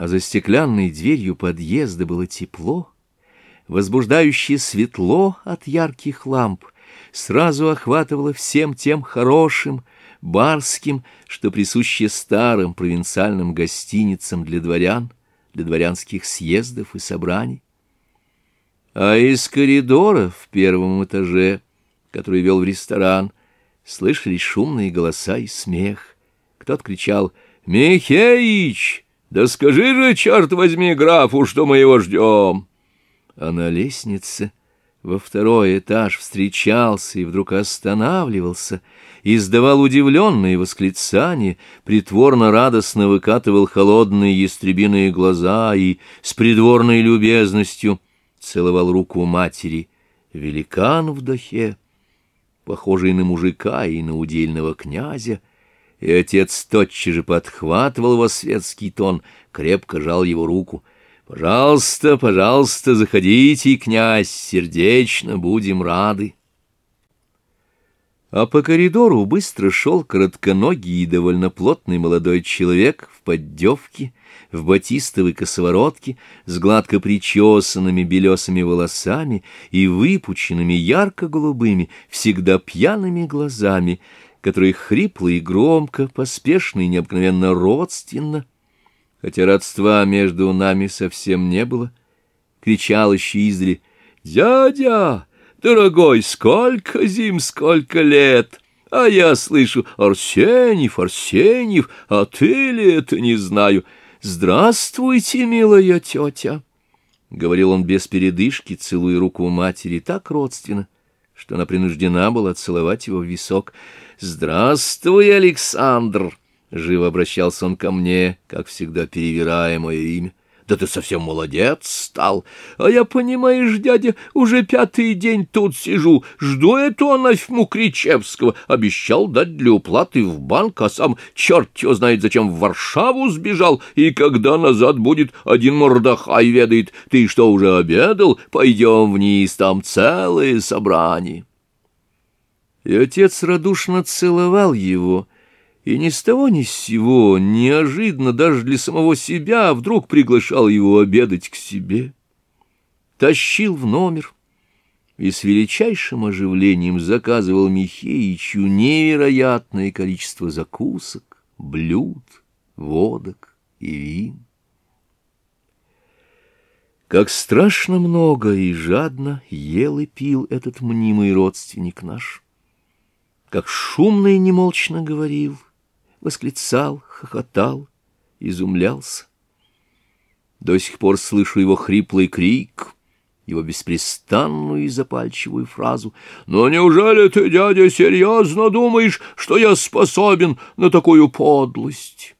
а за стеклянной дверью подъезда было тепло, возбуждающее светло от ярких ламп, сразу охватывало всем тем хорошим, барским, что присуще старым провинциальным гостиницам для дворян, для дворянских съездов и собраний. А из коридора в первом этаже, который вел в ресторан, слышались шумные голоса и смех. Кто-то кричал «Михеич!» «Да скажи же, черт возьми, графу, что мы его ждем!» А на лестнице во второй этаж встречался и вдруг останавливался, издавал удивленные восклицания, притворно радостно выкатывал холодные ястребиные глаза и с придворной любезностью целовал руку матери. Великан в дахе, похожий на мужика и на удельного князя, — и отец тотчас же подхватывал его светский тон, крепко жал его руку. «Пожалуйста, пожалуйста, заходите, князь, сердечно будем рады». А по коридору быстро шел коротконогий и довольно плотный молодой человек в поддевке, в батистовой косоворотке, с гладко причесанными белесыми волосами и выпученными ярко-голубыми, всегда пьяными глазами, которые хрипло и громко, поспешно и необыкновенно родственно, хотя родства между нами совсем не было, кричал еще издали «Дядя, дорогой, сколько зим, сколько лет!» А я слышу «Арсеньев, Арсеньев, а ты ли это не знаю?» «Здравствуйте, милая тетя!» — говорил он без передышки, целуя руку матери так родственно — что она принуждена была целовать его в висок. «Здравствуй, Александр!» — живо обращался он ко мне, как всегда перевирая мое имя. Да ты совсем молодец стал. А я, понимаешь, дядя, уже пятый день тут сижу, жду эту анафьму Кричевского. Обещал дать для уплаты в банк, а сам черт его знает, зачем в Варшаву сбежал, и когда назад будет, один мордахай ведает. Ты что, уже обедал? Пойдем вниз, там целые собрания. И отец радушно целовал его — и ни с того ни с сего, неожиданно даже для самого себя, вдруг приглашал его обедать к себе. Тащил в номер и с величайшим оживлением заказывал Михеичу невероятное количество закусок, блюд, водок и вин. Как страшно много и жадно ел и пил этот мнимый родственник наш, как шумно и немолчно говорил — восклицал, хохотал, изумлялся. До сих пор слышу его хриплый крик, его беспрестанную и запальчивую фразу. «Но неужели ты, дядя, серьезно думаешь, что я способен на такую подлость?»